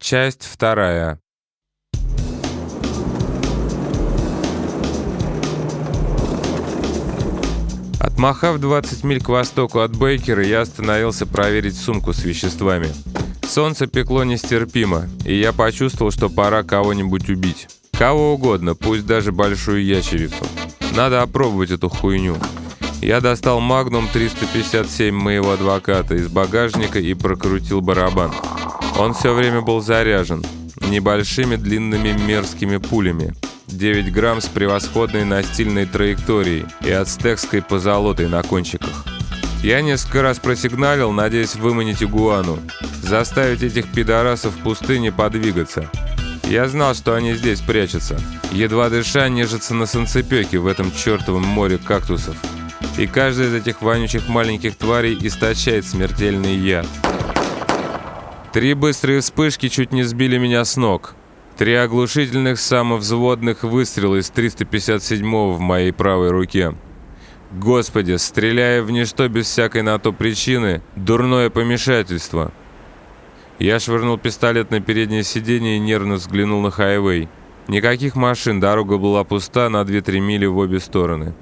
Часть вторая. Отмахав 20 миль к востоку от Бейкера, я остановился проверить сумку с веществами. Солнце пекло нестерпимо, и я почувствовал, что пора кого-нибудь убить. Кого угодно, пусть даже большую ящерицу. Надо опробовать эту хуйню. Я достал Магнум 357 моего адвоката из багажника и прокрутил барабан. Он все время был заряжен. Небольшими длинными мерзкими пулями. 9 грамм с превосходной настильной траекторией и ацтекской позолотой на кончиках. Я несколько раз просигналил, надеясь выманить игуану. Заставить этих пидорасов в пустыне подвигаться. Я знал, что они здесь прячутся. Едва дыша, нежатся на санцепёке в этом чертовом море кактусов. И каждая из этих вонючих маленьких тварей источает смертельный яд. Три быстрые вспышки чуть не сбили меня с ног. Три оглушительных самовзводных выстрела из 357-го в моей правой руке. Господи, стреляя в ничто без всякой на то причины, дурное помешательство. Я швырнул пистолет на переднее сиденье и нервно взглянул на хайвей. Никаких машин, дорога была пуста на 2-3 мили в обе стороны.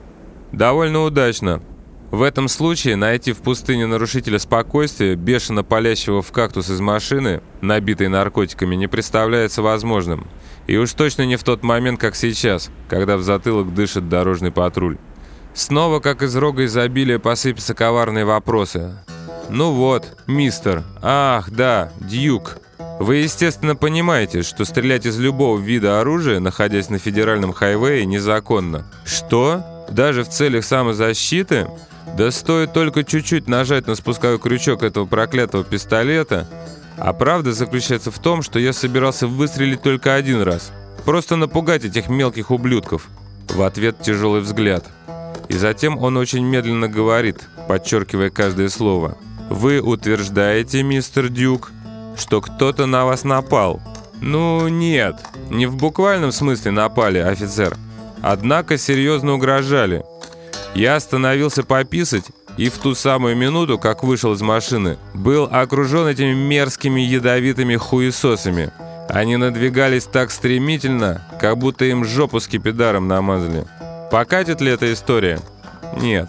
Довольно удачно. В этом случае найти в пустыне нарушителя спокойствия, бешено палящего в кактус из машины, набитой наркотиками, не представляется возможным. И уж точно не в тот момент, как сейчас, когда в затылок дышит дорожный патруль. Снова, как из рога изобилия, посыпятся коварные вопросы. «Ну вот, мистер. Ах, да, Дьюк. Вы, естественно, понимаете, что стрелять из любого вида оружия, находясь на федеральном хайвее, незаконно. Что? Даже в целях самозащиты?» Да стоит только чуть-чуть нажать на спусковой крючок этого проклятого пистолета, а правда заключается в том, что я собирался выстрелить только один раз. Просто напугать этих мелких ублюдков. В ответ тяжелый взгляд. И затем он очень медленно говорит, подчеркивая каждое слово. «Вы утверждаете, мистер Дюк, что кто-то на вас напал?» «Ну, нет, не в буквальном смысле напали, офицер. Однако серьезно угрожали. Я остановился пописать, и в ту самую минуту, как вышел из машины, был окружен этими мерзкими ядовитыми хуесосами. Они надвигались так стремительно, как будто им жопу с кипидаром намазали. Покатит ли эта история? Нет.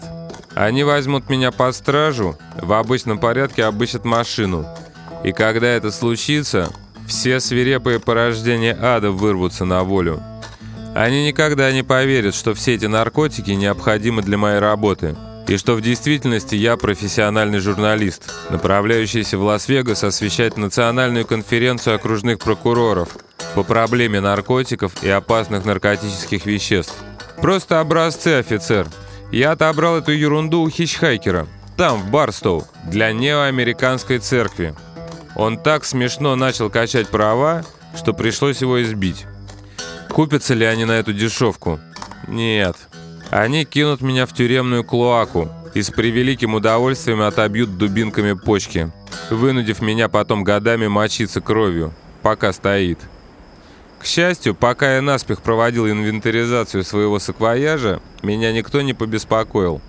Они возьмут меня под стражу, в обычном порядке обыщут машину. И когда это случится, все свирепые порождения ада вырвутся на волю. Они никогда не поверят, что все эти наркотики необходимы для моей работы, и что в действительности я профессиональный журналист, направляющийся в Лас-Вегас освещать национальную конференцию окружных прокуроров по проблеме наркотиков и опасных наркотических веществ. Просто образцы, офицер. Я отобрал эту ерунду у хичхайкера, там, в Барстоу, для неоамериканской церкви. Он так смешно начал качать права, что пришлось его избить. Купятся ли они на эту дешевку? Нет. Они кинут меня в тюремную клоаку и с превеликим удовольствием отобьют дубинками почки, вынудив меня потом годами мочиться кровью, пока стоит. К счастью, пока я наспех проводил инвентаризацию своего саквояжа, меня никто не побеспокоил.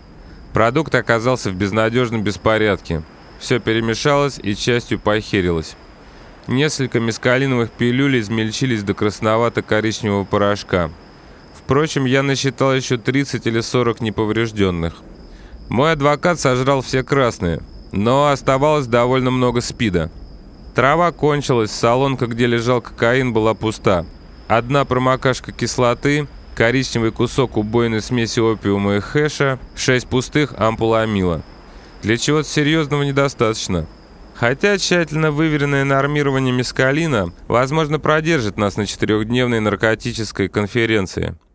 Продукт оказался в безнадежном беспорядке. Все перемешалось и частью похерилось. Несколько мескалиновых пилюль измельчились до красновато-коричневого порошка. Впрочем, я насчитал еще 30 или 40 неповрежденных. Мой адвокат сожрал все красные, но оставалось довольно много спида. Трава кончилась, салонка, где лежал кокаин, была пуста. Одна промокашка кислоты, коричневый кусок убойной смеси опиума и хэша, шесть пустых ампул амила. Для чего-то серьезного недостаточно. Хотя тщательно выверенное нормирование мескалина, возможно, продержит нас на четырехдневной наркотической конференции –